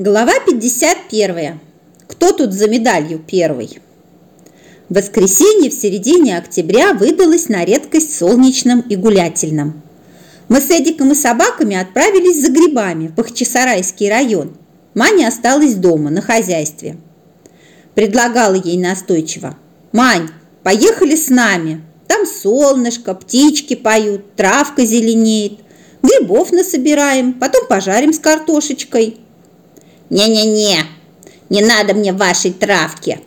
Глава 51. Кто тут за медалью первый? Воскресенье в середине октября выдалось на редкость солнечным и гулятельным. Мы с Эдиком и собаками отправились за грибами в Бахчисарайский район. Маня осталась дома, на хозяйстве. Предлагала ей настойчиво. «Мань, поехали с нами. Там солнышко, птички поют, травка зеленеет. Грибов насобираем, потом пожарим с картошечкой». «Не-не-не, не надо мне вашей травки.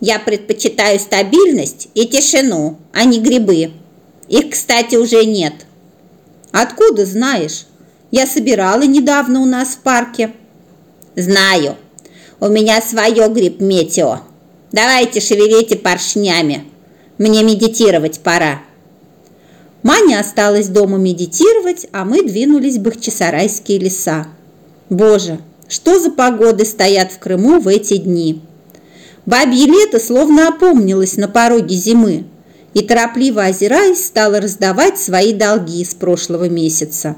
Я предпочитаю стабильность и тишину, а не грибы. Их, кстати, уже нет». «Откуда знаешь? Я собирала недавно у нас в парке». «Знаю. У меня свое гриб-метео. Давайте шевелите поршнями. Мне медитировать пора». Маня осталась дома медитировать, а мы двинулись в Бахчисарайские леса. Боже, что за погоды стоят в Крыму в эти дни? Бабье лето словно опомнилось на пороге зимы и, торопливо озираясь, стало раздавать свои долги с прошлого месяца.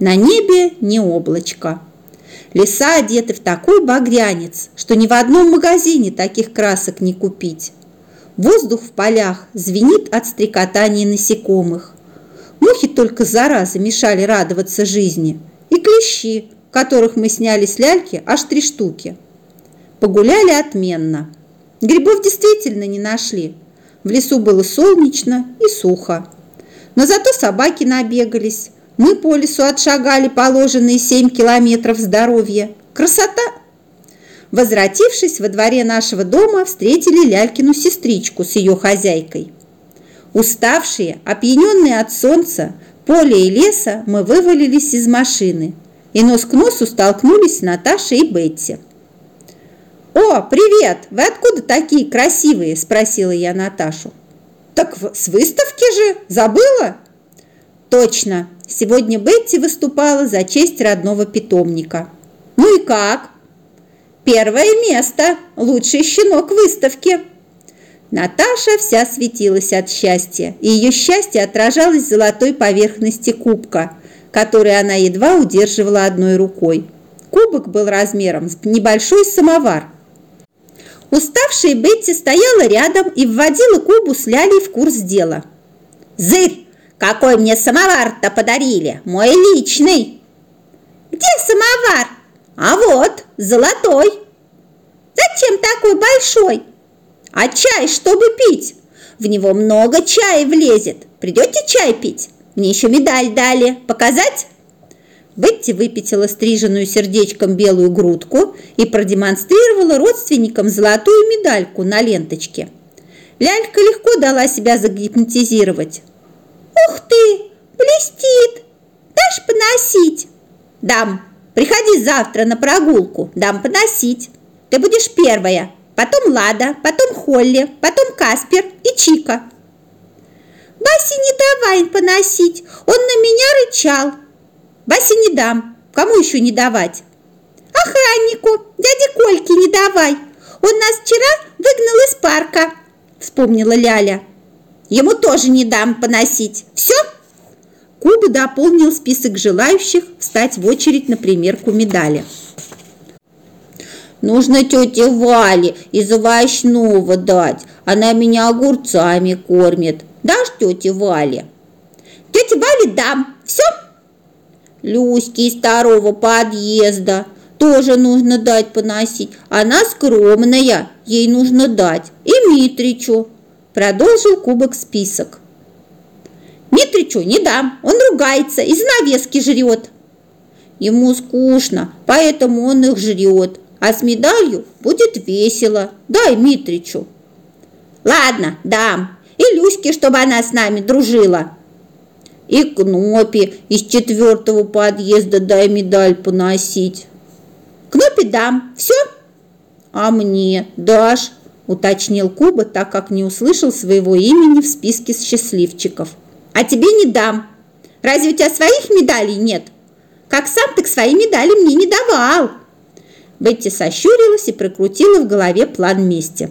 На небе не облачко. Леса одеты в такой багрянец, что ни в одном магазине таких красок не купить. Воздух в полях звенит от стрекотания насекомых. Мухи только заразы мешали радоваться жизни. И клещи, которых мы сняли с ляльки аж три штуки. Погуляли отменно. Грибов действительно не нашли. В лесу было солнечно и сухо. Но зато собаки набегались. Мы по лесу отшагали положенные семь километров здоровья. Красота! Возвратившись во дворе нашего дома, встретили Лялькину сестричку с ее хозяйкой. Уставшие, опьяненные от солнца, поля и леса, мы вывалились из машины и нос к носу столкнулись с Наташей и Бетти. «О, привет! Вы откуда такие красивые?» – спросила я Наташу. «Так с выставки же! Забыла?» «Точно! Сегодня Бетти выступала за честь родного питомника». «Ну и как?» «Первое место! Лучший щенок выставки!» Наташа вся светилась от счастья, и ее счастье отражалось в золотой поверхности кубка, который она едва удерживала одной рукой. Кубок был размером с небольшой самовар. Уставшая Бетти стояла рядом и вводила Кубу с Лялей в курс дела. «Зырь! Какой мне самовар-то подарили! Мой личный!» «Где самовар?» «А вот, золотой!» «Зачем такой большой?» «А чай, чтобы пить! В него много чая влезет! Придете чай пить?» Мне еще медаль дали. Показать?» Бетти выпятила стриженную сердечком белую грудку и продемонстрировала родственникам золотую медальку на ленточке. Лялька легко дала себя загипнотизировать. «Ух ты! Блестит! Дашь поносить?» «Дам! Приходи завтра на прогулку, дам поносить. Ты будешь первая, потом Лада, потом Холли, потом Каспер и Чика. Басе не давай поносить, он на меня рычал. Басе не дам, кому еще не давать? Охраннику, дяде Кольке не давай, он нас вчера выгнал из парка, вспомнила Ляля. Ему тоже не дам поносить. Все? Куба дополнил список желающих встать в очередь на примерку медали. Нужно тете Вале из овощного дать. Она меня огурцами кормит. Дашь тете Вале? Тете Вале дам. Все? Люське из второго подъезда. Тоже нужно дать поносить. Она скромная, ей нужно дать. И Митричу. Продолжил кубок список. Митричу не дам, он ругается и занавески жрет. Ему скучно, поэтому он их жрет. А с медалью будет весело. Дай Митричу. Ладно, дам Люське, чтобы она с нами дружила. И Кнопе из четвертого подъезда дай медаль поносить. Кнопе дам. Все? А мне дашь? Уточнил Куба, так как не услышал своего имени в списке счастливчиков. А тебе не дам. Разве у тебя своих медалей нет? Как сам ты к своей медали мне не давал. Бетти сощурилась и прокрутила в голове план мести.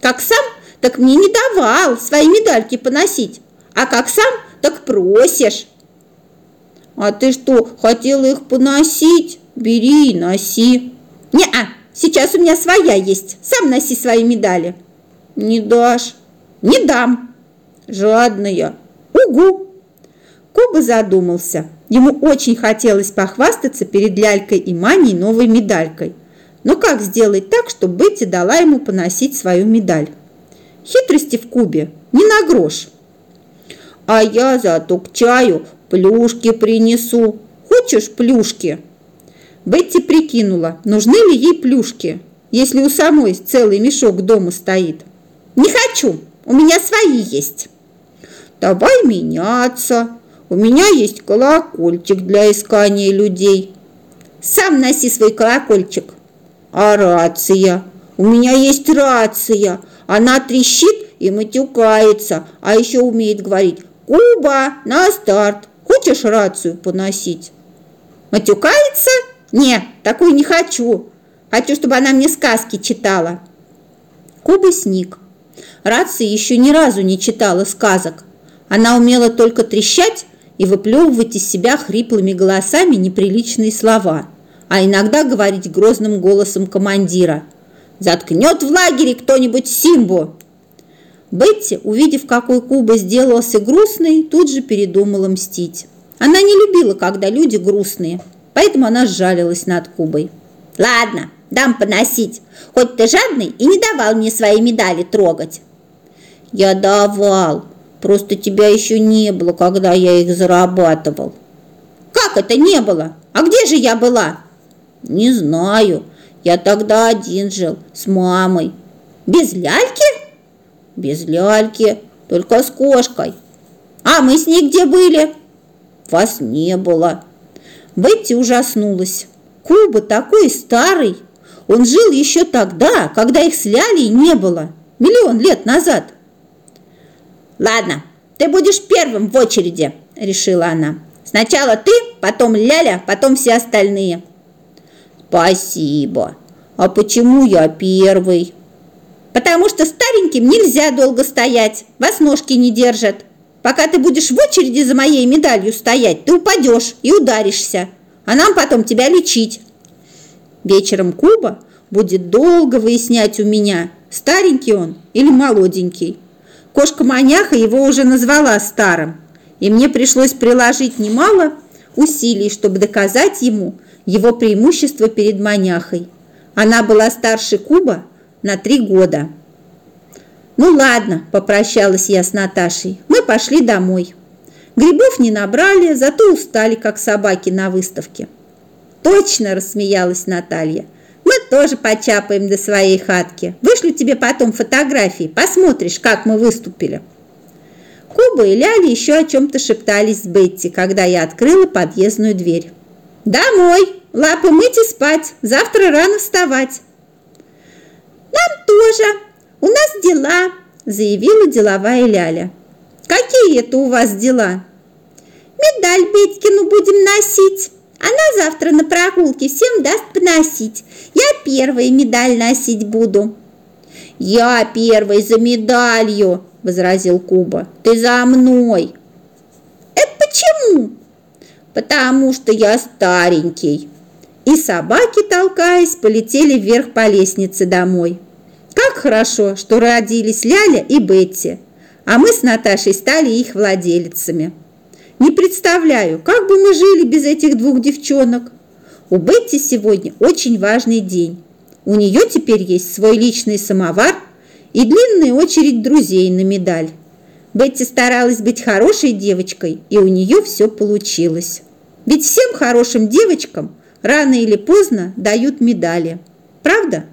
Как сам так мне не давал свои медальки поносить, а как сам, так просишь. А ты что, хотела их поносить? Бери и носи. Не-а, сейчас у меня своя есть. Сам носи свои медали. Не дашь? Не дам. Жадная. Угу. Коба задумался. Ему очень хотелось похвастаться перед Лялькой и Маней новой медалькой. Но как сделать так, чтобы Бетти дала ему поносить свою медаль? Хитрости в Кубе не на грош. А я зато к чаю плюшки принесу. Хочешь плюшки? Бетти прикинула, нужны ли ей плюшки, если у самой целый мешок дома стоит. «Не хочу, у меня свои есть». «Давай меняться. У меня есть колокольчик для искания людей». «Сам носи свой колокольчик». «А рация? У меня есть рация. Она трещит и матюкается, а еще умеет говорить «Куба, на старт! Хочешь рацию поносить?» «Матюкается?» «Не, такую не хочу. Хочу, чтобы она мне сказки читала». Куба сник. Рация еще ни разу не читала сказок. Она умела только трещать и выплевывать из себя хриплыми голосами неприличные слова, а иногда говорить грозным голосом командира. «Заткнет в лагере кто-нибудь Симбу!» Бетти, увидев, какой Куба сделался грустный, тут же передумала мстить. Она не любила, когда люди грустные – поэтому она сжалилась над Кубой. «Ладно, дам поносить, хоть ты жадный и не давал мне свои медали трогать». «Я давал, просто тебя еще не было, когда я их зарабатывал». «Как это не было? А где же я была?» «Не знаю, я тогда один жил, с мамой». «Без ляльки?» «Без ляльки, только с кошкой». «А мы с ней где были?» «Вас не было». Бетти ужаснулась. Куба такой старый. Он жил еще тогда, когда их с Лялей не было. Миллион лет назад. «Ладно, ты будешь первым в очереди», – решила она. «Сначала ты, потом Ляля, потом все остальные». «Спасибо. А почему я первый?» «Потому что стареньким нельзя долго стоять, вас ножки не держат. Пока ты будешь в очереди за моей медалью стоять, ты упадешь и ударишься, а нам потом тебя лечить. Вечером Куба будет долго выяснять у меня, старенький он или молоденький. Кошка-маняха его уже назвала старым, и мне пришлось приложить немало усилий, чтобы доказать ему его преимущество перед маняхой. Она была старше Куба на три года. «Ну ладно», – попрощалась я с Наташей, – «мы пошли домой». Грибов не набрали, зато устали, как собаки на выставке. «Точно!» – рассмеялась Наталья. «Мы тоже почапаем до своей хатки. Вышлю тебе потом фотографии, посмотришь, как мы выступили». Куба и Ляли еще о чем-то шептались с Бетти, когда я открыла подъездную дверь. «Домой! Лапы мыть и спать! Завтра рано вставать!» «Нам тоже!» «У нас дела», – заявила деловая Ляля. «Какие это у вас дела?» «Медаль Петькину будем носить. Она завтра на прогулке всем даст поносить. Я первая медаль носить буду». «Я первый за медалью», – возразил Куба. «Ты за мной». «Это почему?» «Потому что я старенький». И собаки, толкаясь, полетели вверх по лестнице домой. Как хорошо, что родились Ляля и Бетти, а мы с Наташей стали их владелицами. Не представляю, как бы мы жили без этих двух девчонок. У Бетти сегодня очень важный день. У нее теперь есть свой личный самовар и длинная очередь друзей на медаль. Бетти старалась быть хорошей девочкой, и у нее все получилось. Ведь всем хорошим девочкам рано или поздно дают медали. Правда?